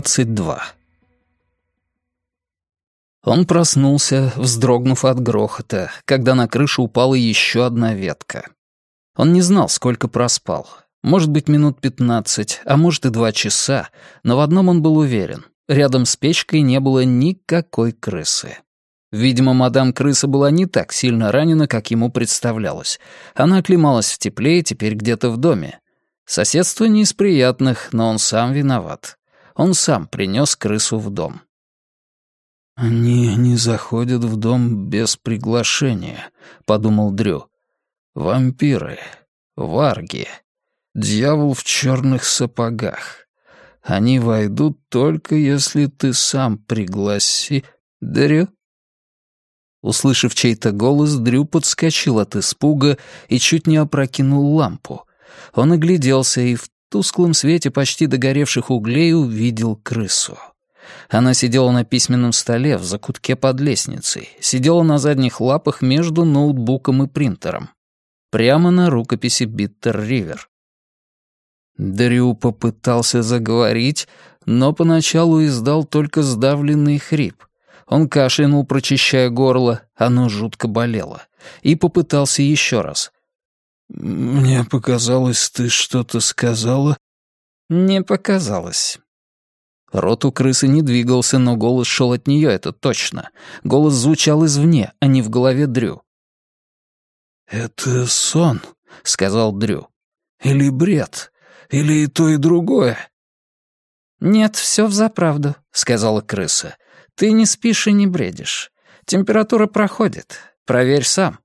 22. Он проснулся, вздрогнув от грохота, когда на крышу упала еще одна ветка. Он не знал, сколько проспал. Может быть, минут пятнадцать, а может и два часа, но в одном он был уверен. Рядом с печкой не было никакой крысы. Видимо, мадам крыса была не так сильно ранена, как ему представлялось. Она оклемалась в тепле и теперь где-то в доме. Соседство не из приятных, но он сам виноват. Он сам принес крысу в дом. «Они не заходят в дом без приглашения», — подумал Дрю. «Вампиры, варги, дьявол в черных сапогах. Они войдут только если ты сам пригласи... Дрю?» Услышав чей-то голос, Дрю подскочил от испуга и чуть не опрокинул лампу. Он огляделся и в тусклом свете почти догоревших углей увидел крысу. Она сидела на письменном столе в закутке под лестницей, сидела на задних лапах между ноутбуком и принтером. Прямо на рукописи Биттер Ривер. Дрю попытался заговорить, но поначалу издал только сдавленный хрип. Он кашлянул, прочищая горло, оно жутко болело, и попытался еще раз. «Мне показалось, ты что-то сказала?» «Не показалось». Рот у крысы не двигался, но голос шел от нее, это точно. Голос звучал извне, а не в голове Дрю. «Это сон», — сказал Дрю. «Или бред. Или и то, и другое». «Нет, все взаправду», — сказала крыса. «Ты не спишь и не бредишь. Температура проходит. Проверь сам».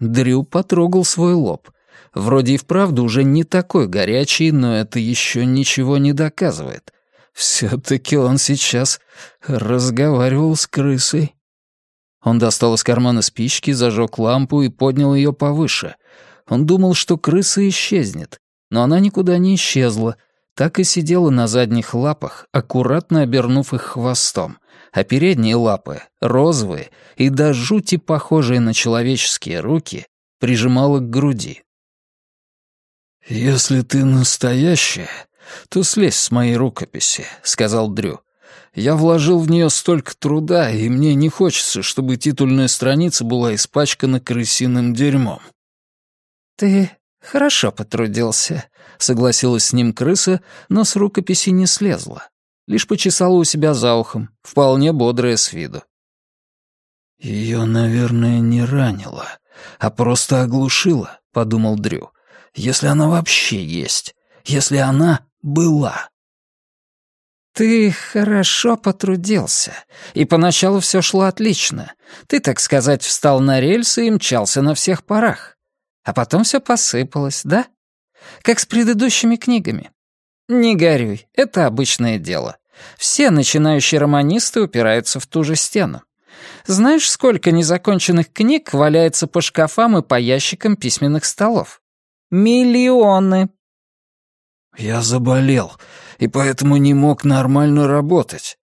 Дрю потрогал свой лоб. Вроде и вправду уже не такой горячий, но это еще ничего не доказывает. Все-таки он сейчас разговаривал с крысой. Он достал из кармана спички, зажег лампу и поднял ее повыше. Он думал, что крыса исчезнет, но она никуда не исчезла, так и сидела на задних лапах, аккуратно обернув их хвостом, а передние лапы, розовые и до жути похожие на человеческие руки, прижимала к груди. «Если ты настоящая, то слезь с моей рукописи», — сказал Дрю. «Я вложил в нее столько труда, и мне не хочется, чтобы титульная страница была испачкана крысиным дерьмом». «Ты хорошо потрудился», — согласилась с ним крыса, но с рукописи не слезла. Лишь почесала у себя за ухом, вполне бодрая с виду. «Ее, наверное, не ранило, а просто оглушило», — подумал Дрю. «Если она вообще есть, если она была». «Ты хорошо потрудился, и поначалу все шло отлично. Ты, так сказать, встал на рельсы и мчался на всех парах. А потом все посыпалось, да? Как с предыдущими книгами. Не горюй, это обычное дело. Все начинающие романисты упираются в ту же стену. Знаешь, сколько незаконченных книг валяется по шкафам и по ящикам письменных столов? Миллионы. Я заболел, и поэтому не мог нормально работать.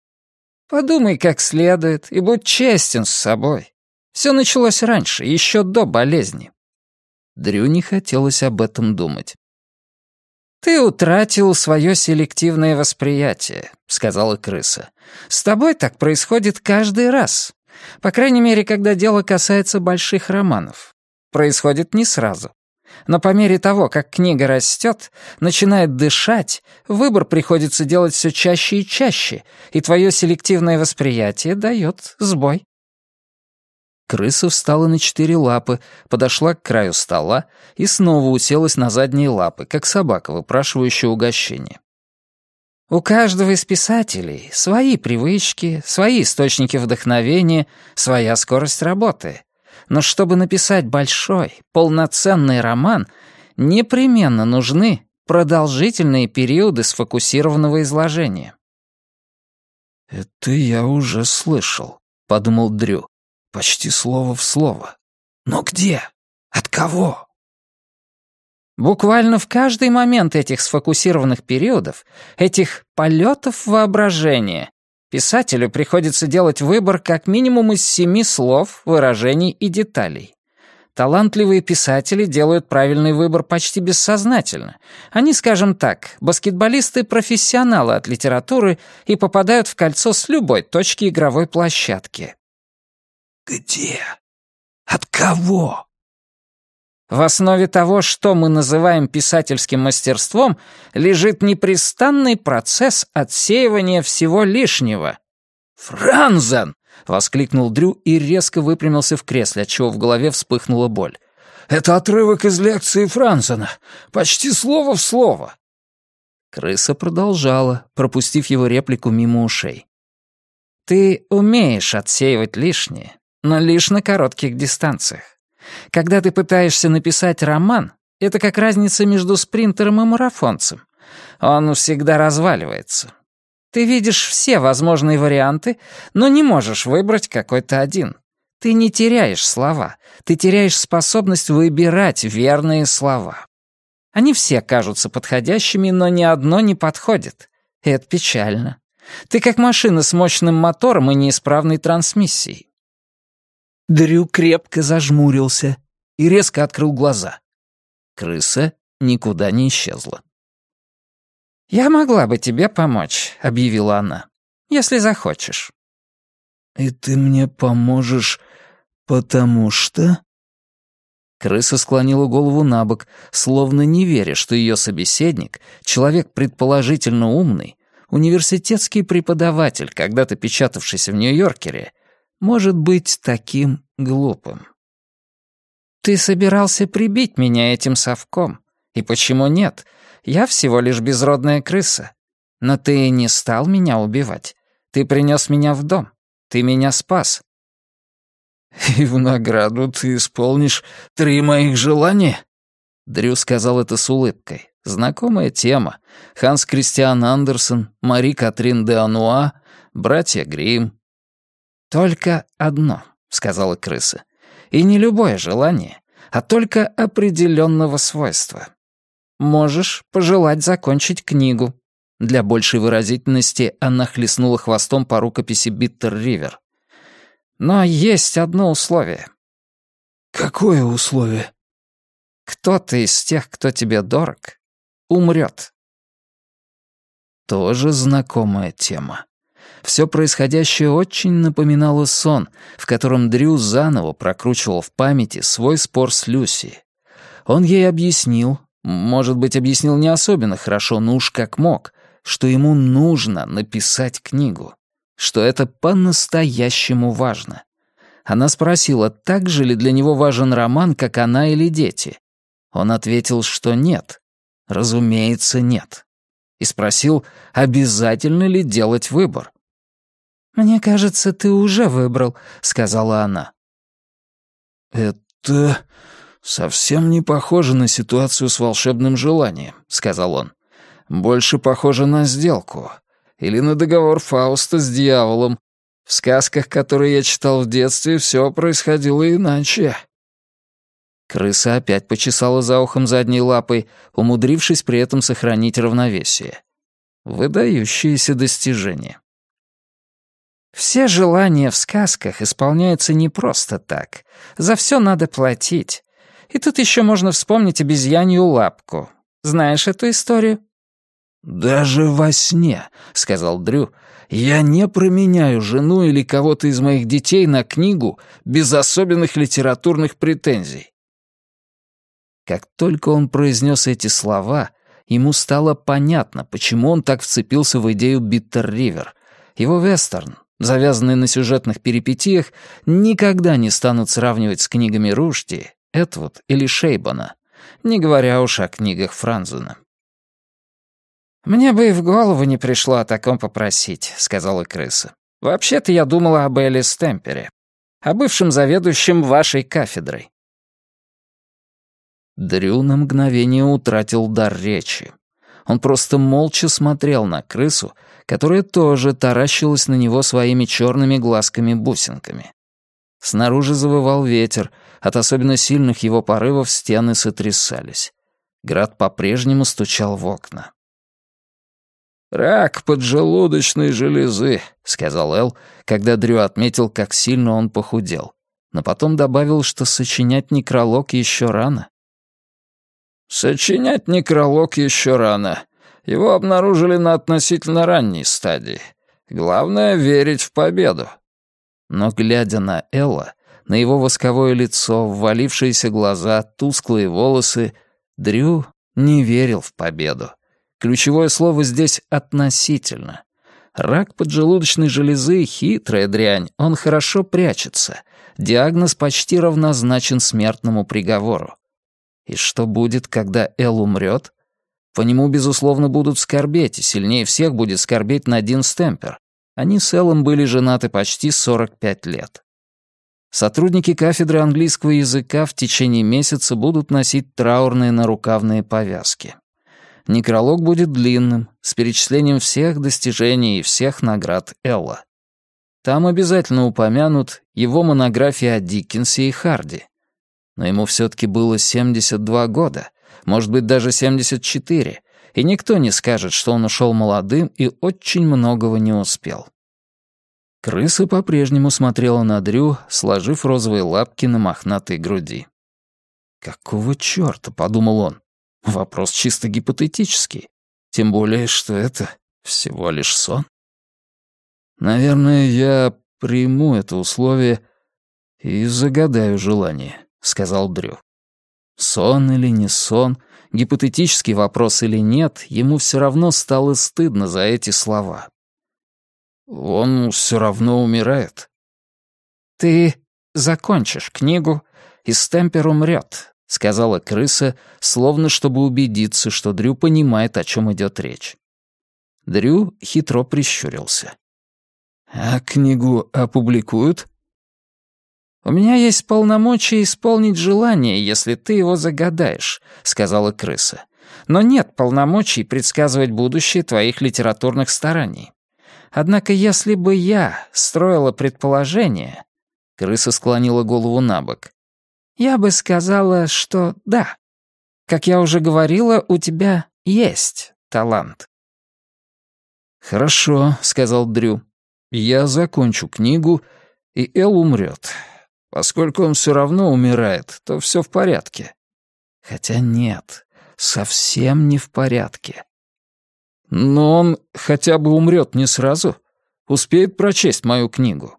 Подумай как следует и будь честен с собой. Все началось раньше, еще до болезни. Дрю не хотелось об этом думать. «Ты утратил свое селективное восприятие», — сказала крыса. «С тобой так происходит каждый раз. По крайней мере, когда дело касается больших романов. Происходит не сразу. Но по мере того, как книга растет, начинает дышать, выбор приходится делать все чаще и чаще, и твое селективное восприятие дает сбой. Крыса встала на четыре лапы, подошла к краю стола и снова уселась на задние лапы, как собака, выпрашивающая угощение. У каждого из писателей свои привычки, свои источники вдохновения, своя скорость работы. Но чтобы написать большой, полноценный роман, непременно нужны продолжительные периоды сфокусированного изложения. «Это я уже слышал», — подумал Дрю. Почти слово в слово. Но где? От кого? Буквально в каждый момент этих сфокусированных периодов, этих полетов воображения, писателю приходится делать выбор как минимум из семи слов, выражений и деталей. Талантливые писатели делают правильный выбор почти бессознательно. Они, скажем так, баскетболисты-профессионалы от литературы и попадают в кольцо с любой точки игровой площадки. «Где? От кого?» В основе того, что мы называем писательским мастерством, лежит непрестанный процесс отсеивания всего лишнего. «Франзен!» — воскликнул Дрю и резко выпрямился в кресле, отчего в голове вспыхнула боль. «Это отрывок из лекции Франзена. Почти слово в слово». Крыса продолжала, пропустив его реплику мимо ушей. «Ты умеешь отсеивать лишнее, но лишь на коротких дистанциях. Когда ты пытаешься написать роман, это как разница между спринтером и марафонцем. Он всегда разваливается. Ты видишь все возможные варианты, но не можешь выбрать какой-то один. Ты не теряешь слова, ты теряешь способность выбирать верные слова. Они все кажутся подходящими, но ни одно не подходит. И это печально. Ты как машина с мощным мотором и неисправной трансмиссией. Дрю крепко зажмурился и резко открыл глаза. Крыса никуда не исчезла. «Я могла бы тебе помочь», — объявила она, — «если захочешь». «И ты мне поможешь, потому что...» Крыса склонила голову на бок, словно не веря, что ее собеседник, человек предположительно умный, университетский преподаватель, когда-то печатавшийся в Нью-Йоркере, может быть таким глупым. «Ты собирался прибить меня этим совком. И почему нет? Я всего лишь безродная крыса. Но ты не стал меня убивать. Ты принес меня в дом. Ты меня спас. «И в награду ты исполнишь три моих желания?» Дрю сказал это с улыбкой. Знакомая тема. Ханс Кристиан Андерсон, Мари Катрин де Ануа, братья Грим. «Только одно», — сказала крыса. «И не любое желание, а только определенного свойства. Можешь пожелать закончить книгу». Для большей выразительности она хлестнула хвостом по рукописи Биттер-Ривер. «Но есть одно условие». «Какое условие?» «Кто-то из тех, кто тебе дорог, умрет». Тоже знакомая тема. Все происходящее очень напоминало сон, в котором Дрю заново прокручивал в памяти свой спор с Люси. Он ей объяснил, может быть, объяснил не особенно хорошо, но уж как мог, что ему нужно написать книгу, что это по-настоящему важно. Она спросила, так же ли для него важен роман, как она или дети. Он ответил, что нет. Разумеется, нет. И спросил, обязательно ли делать выбор. «Мне кажется, ты уже выбрал», — сказала она. «Это «Совсем не похоже на ситуацию с волшебным желанием», — сказал он. «Больше похоже на сделку. Или на договор Фауста с дьяволом. В сказках, которые я читал в детстве, все происходило иначе». Крыса опять почесала за ухом задней лапой, умудрившись при этом сохранить равновесие. Выдающееся достижение. Все желания в сказках исполняются не просто так. За все надо платить. И тут еще можно вспомнить обезьянью лапку. Знаешь эту историю?» «Даже во сне», — сказал Дрю, — «я не променяю жену или кого-то из моих детей на книгу без особенных литературных претензий». Как только он произнес эти слова, ему стало понятно, почему он так вцепился в идею Биттер-Ривер. Его вестерн, завязанный на сюжетных перипетиях, никогда не станут сравнивать с книгами Рушти Этвуд или Шейбана, не говоря уж о книгах Франзена. «Мне бы и в голову не пришло о таком попросить», — сказала крыса. «Вообще-то я думала об Элли Стемпере, о бывшем заведующем вашей кафедрой». Дрю на мгновение утратил дар речи. Он просто молча смотрел на крысу, которая тоже таращилась на него своими черными глазками-бусинками. Снаружи завывал ветер, от особенно сильных его порывов стены сотрясались. Град по-прежнему стучал в окна. «Рак поджелудочной железы», — сказал Эл, когда Дрю отметил, как сильно он похудел. но потом добавил, что сочинять некролог еще рано. «Сочинять некролог еще рано. Его обнаружили на относительно ранней стадии. Главное — верить в победу». Но, глядя на Элла, на его восковое лицо, ввалившиеся глаза, тусклые волосы, Дрю не верил в победу. Ключевое слово здесь «относительно». Рак поджелудочной железы — хитрая дрянь, он хорошо прячется. Диагноз почти равнозначен смертному приговору. И что будет, когда Эл умрет? По нему, безусловно, будут скорбеть, и сильнее всех будет скорбеть Надин Стемпер. Они с Эллом были женаты почти 45 лет. Сотрудники кафедры английского языка в течение месяца будут носить траурные нарукавные повязки. Некролог будет длинным, с перечислением всех достижений и всех наград Элла. Там обязательно упомянут его монографии о Диккенсе и Харди. Но ему все-таки было 72 года, может быть, даже 74, и никто не скажет, что он ушел молодым и очень многого не успел. Крыса по-прежнему смотрела на Дрю, сложив розовые лапки на мохнатой груди. «Какого чёрта?» — подумал он. Вопрос чисто гипотетический. Тем более, что это всего лишь сон. «Наверное, я приму это условие и загадаю желание», — сказал Дрю. Сон или не сон, гипотетический вопрос или нет, ему все равно стало стыдно за эти слова. Он все равно умирает. «Ты закончишь книгу, и Стемпер умрет», — сказала крыса, словно чтобы убедиться, что Дрю понимает, о чем идет речь. Дрю хитро прищурился. «А книгу опубликуют?» «У меня есть полномочия исполнить желание, если ты его загадаешь», — сказала крыса. «Но нет полномочий предсказывать будущее твоих литературных стараний. Однако если бы я строила предположение...» Крыса склонила голову на бок. Я бы сказала, что да. Как я уже говорила, у тебя есть талант. «Хорошо», — сказал Дрю. «Я закончу книгу, и Эл умрет. Поскольку он все равно умирает, то все в порядке. Хотя нет, совсем не в порядке. Но он хотя бы умрет не сразу. Успеет прочесть мою книгу.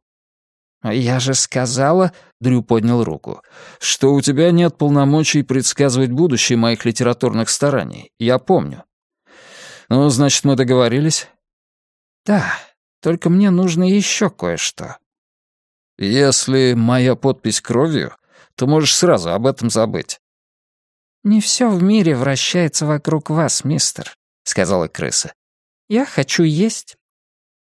«Я же сказала...» — Дрю поднял руку. «Что у тебя нет полномочий предсказывать будущее моих литературных стараний. Я помню». «Ну, значит, мы договорились?» «Да, только мне нужно еще кое-что». «Если моя подпись кровью, то можешь сразу об этом забыть». «Не все в мире вращается вокруг вас, мистер», — сказала крыса. «Я хочу есть».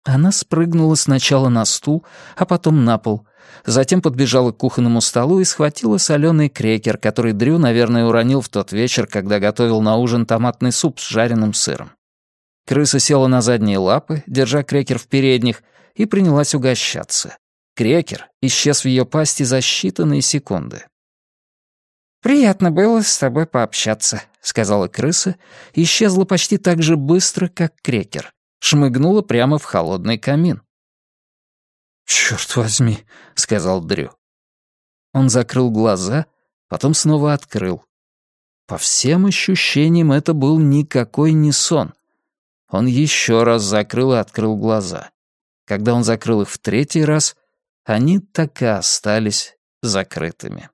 Она спрыгнула сначала на стул, а потом на пол. Затем подбежала к кухонному столу и схватила соленый крекер, который Дрю, наверное, уронил в тот вечер, когда готовил на ужин томатный суп с жареным сыром. Крыса села на задние лапы, держа крекер в передних, и принялась угощаться. Крекер исчез в ее пасти за считанные секунды. «Приятно было с тобой пообщаться», — сказала крыса, исчезла почти так же быстро, как крекер шмыгнула прямо в холодный камин. «Чёрт возьми», — сказал Дрю. Он закрыл глаза, потом снова открыл. По всем ощущениям это был никакой не сон. Он еще раз закрыл и открыл глаза. Когда он закрыл их в третий раз, они так и остались закрытыми.